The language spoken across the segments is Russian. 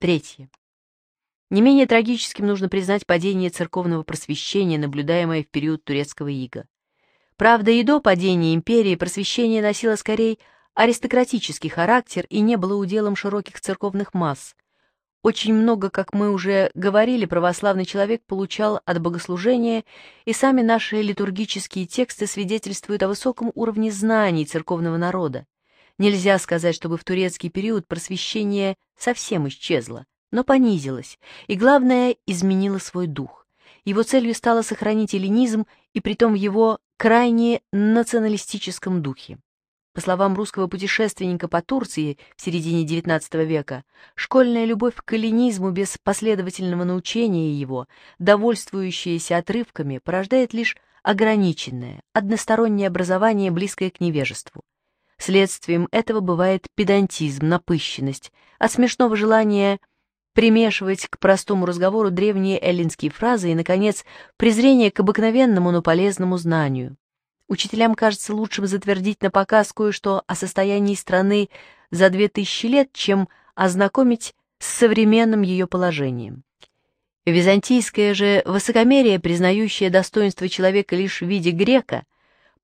Третье. Не менее трагическим нужно признать падение церковного просвещения, наблюдаемое в период турецкого ига. Правда, и до падения империи просвещение носило скорее аристократический характер и не было уделом широких церковных масс. Очень много, как мы уже говорили, православный человек получал от богослужения, и сами наши литургические тексты свидетельствуют о высоком уровне знаний церковного народа. Нельзя сказать, чтобы в турецкий период просвещение совсем исчезло, но понизилось, и, главное, изменило свой дух. Его целью стало сохранить эллинизм, и притом в его крайне националистическом духе. По словам русского путешественника по Турции в середине XIX века, школьная любовь к эллинизму без последовательного научения его, довольствующаяся отрывками, порождает лишь ограниченное, одностороннее образование, близкое к невежеству. Следствием этого бывает педантизм, напыщенность, от смешного желания примешивать к простому разговору древние эллинские фразы и, наконец, презрение к обыкновенному, но полезному знанию. Учителям кажется лучшим затвердить на показ кое-что о состоянии страны за две тысячи лет, чем ознакомить с современным ее положением. Византийское же высокомерие, признающее достоинство человека лишь в виде грека,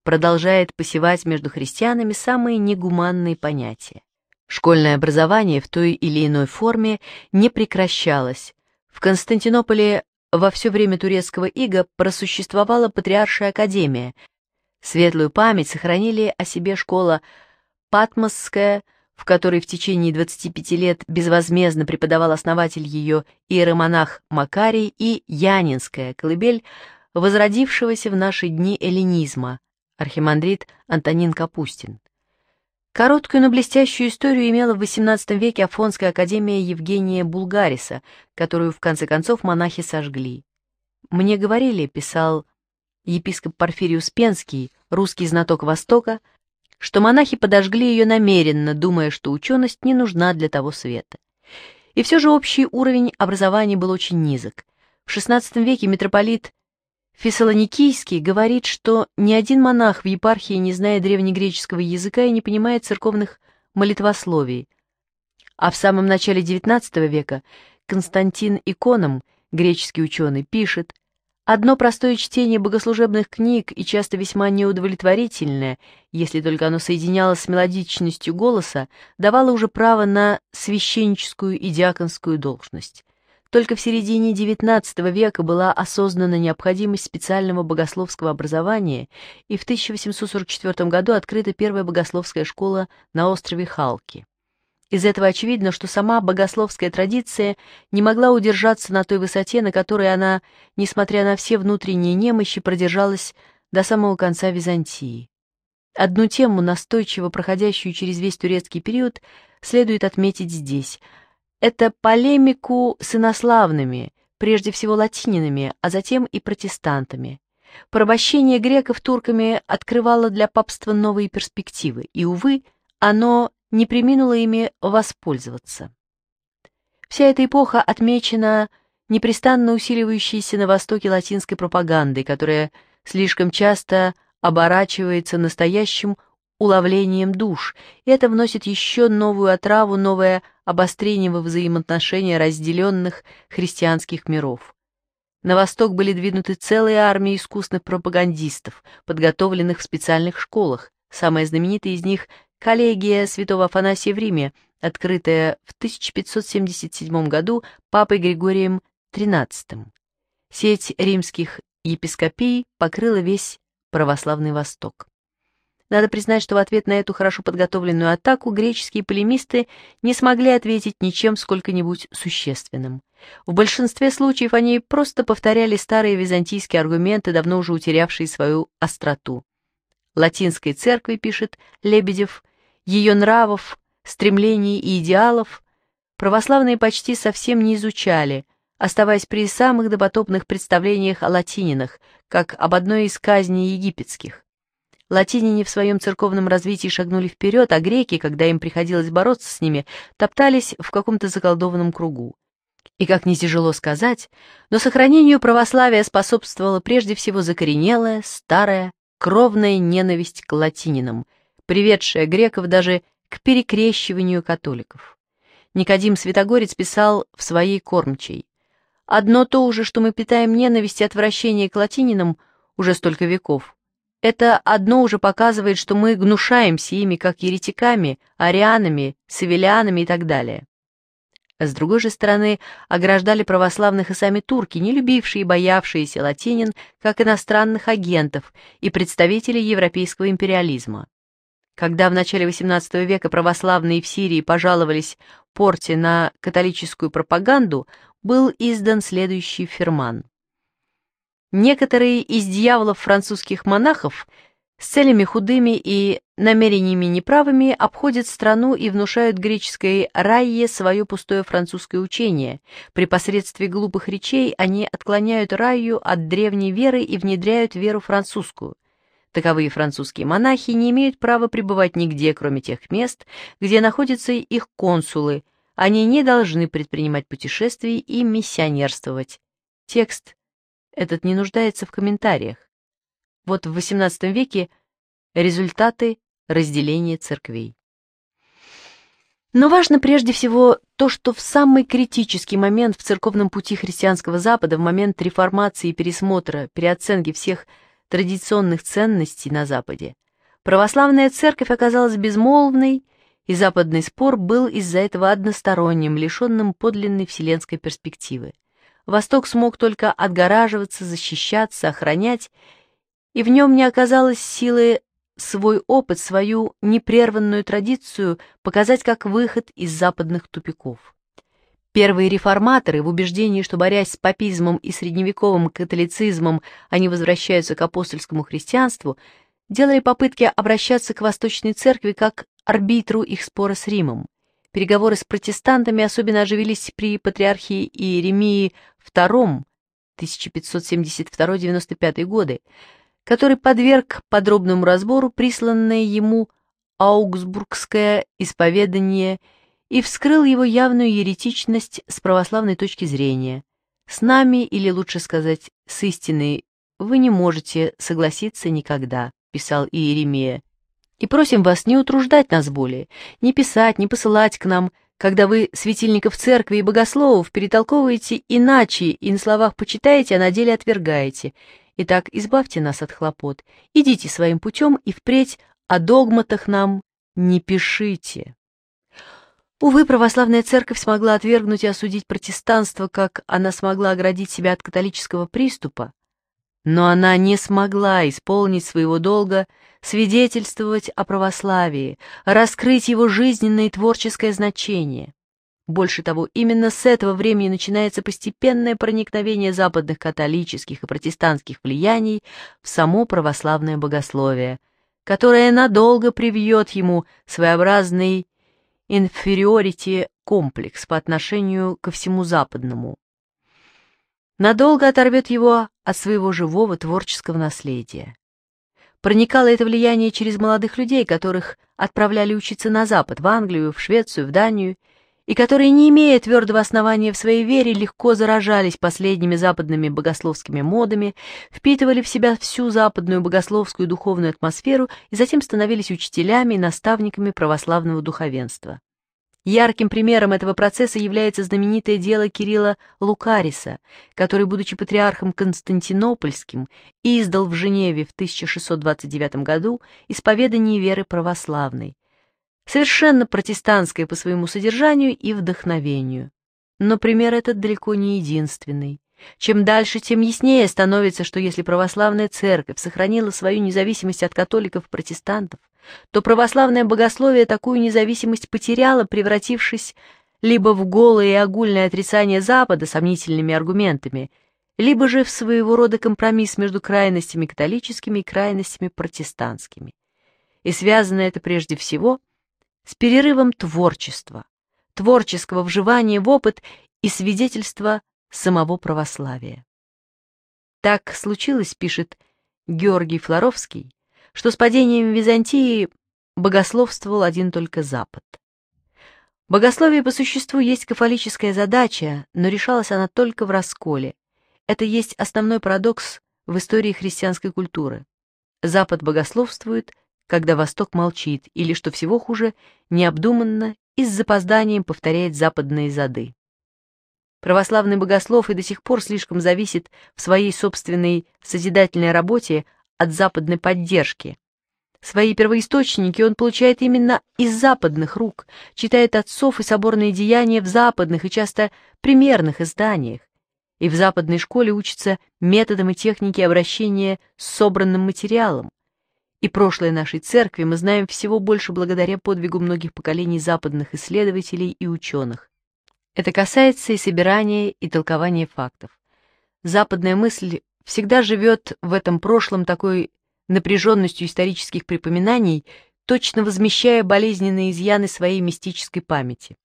продолжает посевать между христианами самые негуманные понятия. Школьное образование в той или иной форме не прекращалось. В Константинополе во все время турецкого ига просуществовала Патриаршая Академия. Светлую память сохранили о себе школа Патмосская, в которой в течение 25 лет безвозмездно преподавал основатель ее иеромонах Макарий и Янинская, колыбель возродившегося в наши дни эллинизма, архимандрит Антонин Капустин. Короткую, но блестящую историю имела в XVIII веке Афонская академия Евгения Булгариса, которую в конце концов монахи сожгли. «Мне говорили», — писал епископ Порфирий Успенский, русский знаток Востока, что монахи подожгли ее намеренно, думая, что ученость не нужна для того света. И все же общий уровень образования был очень низок. В XVI веке митрополит Фессалоникийский говорит, что ни один монах в епархии не знает древнегреческого языка и не понимает церковных молитвословий. А в самом начале XIX века Константин Иконом, греческий ученый, пишет, «Одно простое чтение богослужебных книг и часто весьма неудовлетворительное, если только оно соединялось с мелодичностью голоса, давало уже право на священническую и диаконскую должность. Только в середине XIX века была осознана необходимость специального богословского образования, и в 1844 году открыта первая богословская школа на острове Халки. Из этого очевидно, что сама богословская традиция не могла удержаться на той высоте, на которой она, несмотря на все внутренние немощи, продержалась до самого конца Византии. Одну тему, настойчиво проходящую через весь турецкий период, следует отметить здесь – это полемику с инославными, прежде всего латининами, а затем и протестантами. Порабощение греков турками открывало для папства новые перспективы, и, увы, оно не приминуло ими воспользоваться. Вся эта эпоха отмечена непрестанно усиливающейся на Востоке латинской пропагандой, которая слишком часто оборачивается настоящим уловлением душ, и это вносит еще новую отраву, новое обострение во взаимоотношения разделенных христианских миров. На восток были двинуты целые армии искусных пропагандистов, подготовленных в специальных школах, самая знаменитая из них – коллегия святого Афанасия в Риме, открытая в 1577 году папой Григорием XIII. Сеть римских епископий покрыла весь православный Восток. Надо признать, что в ответ на эту хорошо подготовленную атаку греческие полемисты не смогли ответить ничем сколько-нибудь существенным. В большинстве случаев они просто повторяли старые византийские аргументы, давно уже утерявшие свою остроту. Латинской церкви, пишет Лебедев, ее нравов, стремлений и идеалов православные почти совсем не изучали, оставаясь при самых допотопных представлениях о латининах, как об одной из казней египетских. Латинине в своем церковном развитии шагнули вперед, а греки, когда им приходилось бороться с ними, топтались в каком-то заколдованном кругу. И, как не тяжело сказать, но сохранению православия способствовала прежде всего закоренелая, старая, кровная ненависть к латининам, приведшая греков даже к перекрещиванию католиков. Никодим Святогорец писал в своей кормчей. «Одно то уже, что мы питаем ненависть и отвращение к латининам уже столько веков, это одно уже показывает, что мы гнушаемся ими как еретиками, арианами, савелианами и так далее. С другой же стороны, ограждали православных и сами турки, не любившие и боявшиеся латинин, как иностранных агентов и представителей европейского империализма. Когда в начале XVIII века православные в Сирии пожаловались порте на католическую пропаганду, был издан следующий ферман. Некоторые из дьяволов французских монахов с целями худыми и намерениями неправыми обходят страну и внушают греческой райе свое пустое французское учение. При посредстве глупых речей они отклоняют раю от древней веры и внедряют веру французскую. Таковые французские монахи не имеют права пребывать нигде, кроме тех мест, где находятся их консулы. Они не должны предпринимать путешествий и миссионерствовать. Текст этот не нуждается в комментариях. Вот в XVIII веке результаты разделения церквей. Но важно прежде всего то, что в самый критический момент в церковном пути христианского Запада, в момент реформации и пересмотра, переоценки всех традиционных ценностей на Западе, православная церковь оказалась безмолвной, и западный спор был из-за этого односторонним, лишенным подлинной вселенской перспективы. Восток смог только отгораживаться, защищаться, охранять, и в нем не оказалось силы свой опыт, свою непрерванную традицию показать как выход из западных тупиков. Первые реформаторы, в убеждении, что борясь с папизмом и средневековым католицизмом они возвращаются к апостольскому христианству, делали попытки обращаться к Восточной Церкви как арбитру их спора с Римом. Переговоры с протестантами особенно оживились при патриархии Иеремии втором 1572-95 годы, который подверг подробному разбору присланное ему аугсбургское исповедание и вскрыл его явную еретичность с православной точки зрения. С нами, или лучше сказать, с истиной, вы не можете согласиться никогда, писал Иеремия. И просим вас не утруждать нас более, не писать, не посылать к нам – когда вы светильников церкви и богословов перетолковываете иначе и на словах почитаете, а на деле отвергаете. Итак, избавьте нас от хлопот, идите своим путем и впредь о догматах нам не пишите. Увы, православная церковь смогла отвергнуть и осудить протестанство, как она смогла оградить себя от католического приступа, но она не смогла исполнить своего долга свидетельствовать о православии, раскрыть его жизненное и творческое значение. Больше того, именно с этого времени начинается постепенное проникновение западных католических и протестантских влияний в само православное богословие, которое надолго привьет ему своеобразный инфериорити комплекс по отношению ко всему западному надолго оторвет его от своего живого творческого наследия. Проникало это влияние через молодых людей, которых отправляли учиться на Запад, в Англию, в Швецию, в Данию, и которые, не имея твердого основания в своей вере, легко заражались последними западными богословскими модами, впитывали в себя всю западную богословскую духовную атмосферу и затем становились учителями и наставниками православного духовенства. Ярким примером этого процесса является знаменитое дело Кирилла Лукариса, который, будучи патриархом Константинопольским, издал в Женеве в 1629 году исповедание веры православной, совершенно протестантское по своему содержанию и вдохновению. Но пример этот далеко не единственный. Чем дальше, тем яснее становится, что если православная церковь сохранила свою независимость от католиков и протестантов, то православное богословие такую независимость потеряло, превратившись либо в голое и огульное отрицание Запада сомнительными аргументами, либо же в своего рода компромисс между крайностями католическими и крайностями протестантскими. И связано это прежде всего с перерывом творчества, творческого вживания в опыт и свидетельства самого православия. Так случилось, пишет Георгий Флоровский, что с падением Византии богословствовал один только Запад. Богословие по существу есть кафолическая задача, но решалась она только в расколе. Это есть основной парадокс в истории христианской культуры. Запад богословствует, когда Восток молчит, или, что всего хуже, необдуманно и с запозданием повторяет западные зады. Православный богослов и до сих пор слишком зависит в своей собственной созидательной работе от западной поддержки. Свои первоисточники он получает именно из западных рук, читает отцов и соборные деяния в западных и часто примерных изданиях, и в западной школе учится методам и технике обращения с собранным материалом. И прошлое нашей церкви мы знаем всего больше благодаря подвигу многих поколений западных исследователей и ученых. Это касается и собирания, и толкования фактов. Западная мысль всегда живет в этом прошлом такой напряженностью исторических припоминаний, точно возмещая болезненные изъяны своей мистической памяти.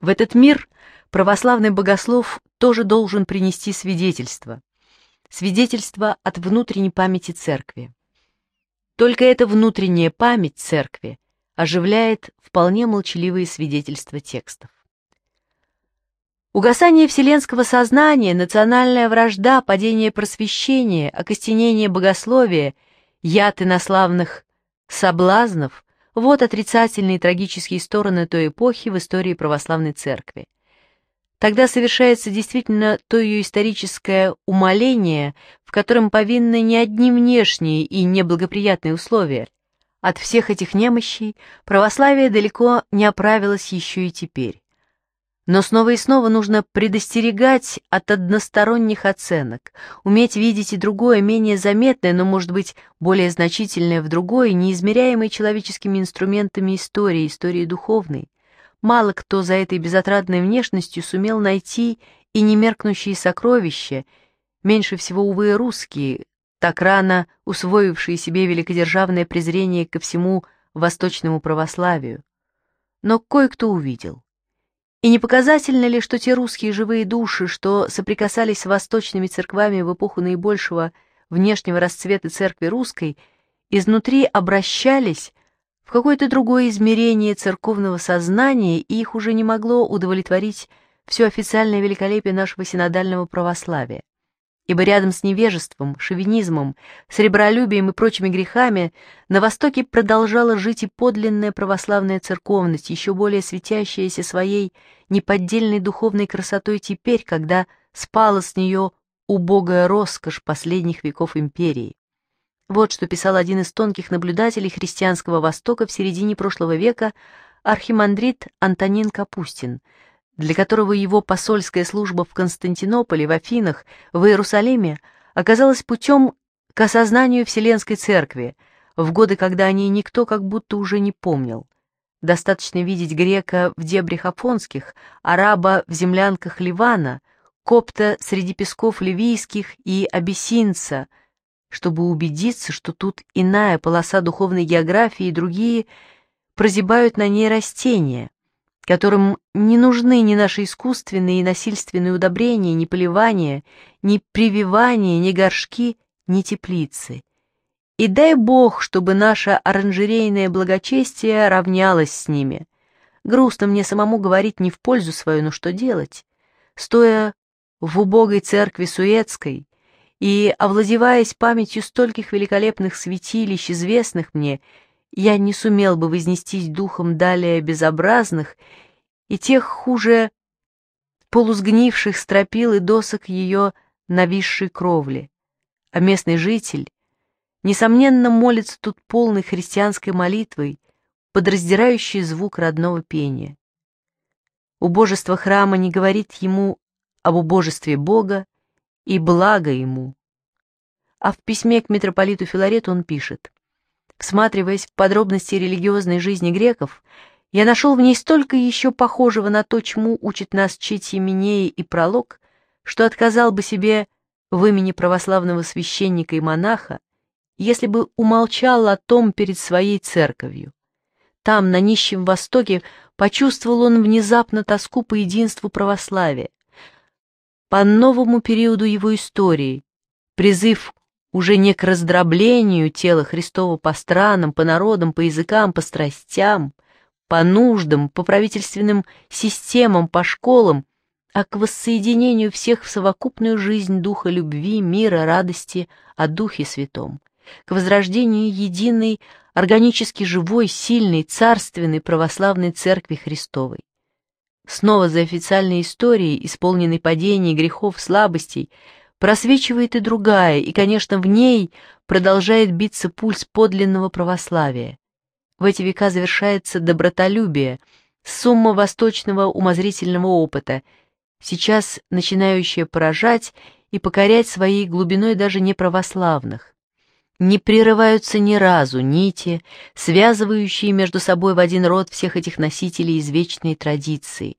В этот мир православный богослов тоже должен принести свидетельство. Свидетельство от внутренней памяти церкви. Только эта внутренняя память церкви оживляет вполне молчаливые свидетельства текстов. Угасание вселенского сознания, национальная вражда, падение просвещения, окостенение богословия, яд инославных соблазнов – вот отрицательные трагические стороны той эпохи в истории православной церкви. Тогда совершается действительно то ее историческое умоление, в котором повинны не одни внешние и неблагоприятные условия. От всех этих немощей православие далеко не оправилось еще и теперь. Но снова и снова нужно предостерегать от односторонних оценок, уметь видеть и другое, менее заметное, но, может быть, более значительное в другой, неизмеряемой человеческими инструментами истории, истории духовной. Мало кто за этой безотрадной внешностью сумел найти и немеркнущие сокровища, меньше всего, увы, русские, так рано усвоившие себе великодержавное презрение ко всему восточному православию. Но кое-кто увидел. И не показательно ли, что те русские живые души, что соприкасались с восточными церквами в эпоху наибольшего внешнего расцвета церкви русской, изнутри обращались в какое-то другое измерение церковного сознания, и их уже не могло удовлетворить все официальное великолепие нашего синодального православия ибо рядом с невежеством, шовинизмом, сребролюбием и прочими грехами на Востоке продолжала жить и подлинная православная церковность, еще более светящаяся своей неподдельной духовной красотой теперь, когда спала с нее убогая роскошь последних веков империи. Вот что писал один из тонких наблюдателей христианского Востока в середине прошлого века архимандрит Антонин Капустин – для которого его посольская служба в Константинополе, в Афинах, в Иерусалиме оказалась путем к осознанию Вселенской Церкви, в годы, когда о ней никто как будто уже не помнил. Достаточно видеть грека в дебрях афонских, араба в землянках Ливана, копта среди песков ливийских и абиссинца, чтобы убедиться, что тут иная полоса духовной географии и другие прозябают на ней растения, которым не нужны ни наши искусственные и насильственные удобрения, ни поливания, ни прививания, ни горшки, ни теплицы. И дай бог, чтобы наше оранжерейное благочестие равнялось с ними. Грустно мне самому говорить не в пользу свою, но что делать? Стоя в убогой церкви Суэцкой и овладеваясь памятью стольких великолепных святилищ, известных мне, я не сумел бы вознестись духом далее безобразных и тех хуже полусгнивших стропил и досок ее нависшей кровли. А местный житель, несомненно, молится тут полной христианской молитвой, подраздирающей звук родного пения. Убожество храма не говорит ему об убожестве Бога и благо ему. А в письме к митрополиту Филарету он пишет Всматриваясь в подробности религиозной жизни греков, я нашел в ней столько еще похожего на то, чему учит нас чить Еменеи и пролог, что отказал бы себе в имени православного священника и монаха, если бы умолчал о том перед своей церковью. Там, на нищем Востоке, почувствовал он внезапно тоску по единству православия. По новому периоду его истории, призыв уже не к раздроблению тела Христова по странам, по народам, по языкам, по страстям, по нуждам, по правительственным системам, по школам, а к воссоединению всех в совокупную жизнь Духа любви, мира, радости о Духе Святом, к возрождению единой, органически живой, сильной, царственной православной Церкви Христовой. Снова за официальной историей, исполненной падений, грехов, слабостей, просвечивает и другая, и, конечно, в ней продолжает биться пульс подлинного православия. В эти века завершается добротолюбие, сумма восточного умозрительного опыта, сейчас начинающая поражать и покорять своей глубиной даже неправославных. Не прерываются ни разу нити, связывающие между собой в один род всех этих носителей извечной традиции,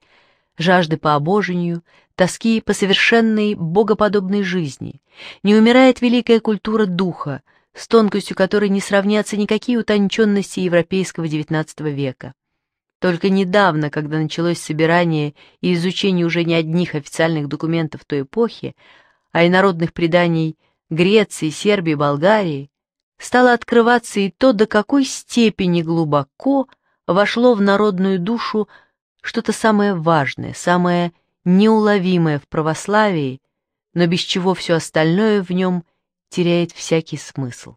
жажды по обожению, тоски по совершенной богоподобной жизни, не умирает великая культура духа, с тонкостью которой не сравнятся никакие утонченности европейского XIX века. Только недавно, когда началось собирание и изучение уже не одних официальных документов той эпохи, а и народных преданий Греции, Сербии, Болгарии, стало открываться и то, до какой степени глубоко вошло в народную душу что-то самое важное, самое интересное, неуловимое в православии, но без чего все остальное в нем теряет всякий смысл.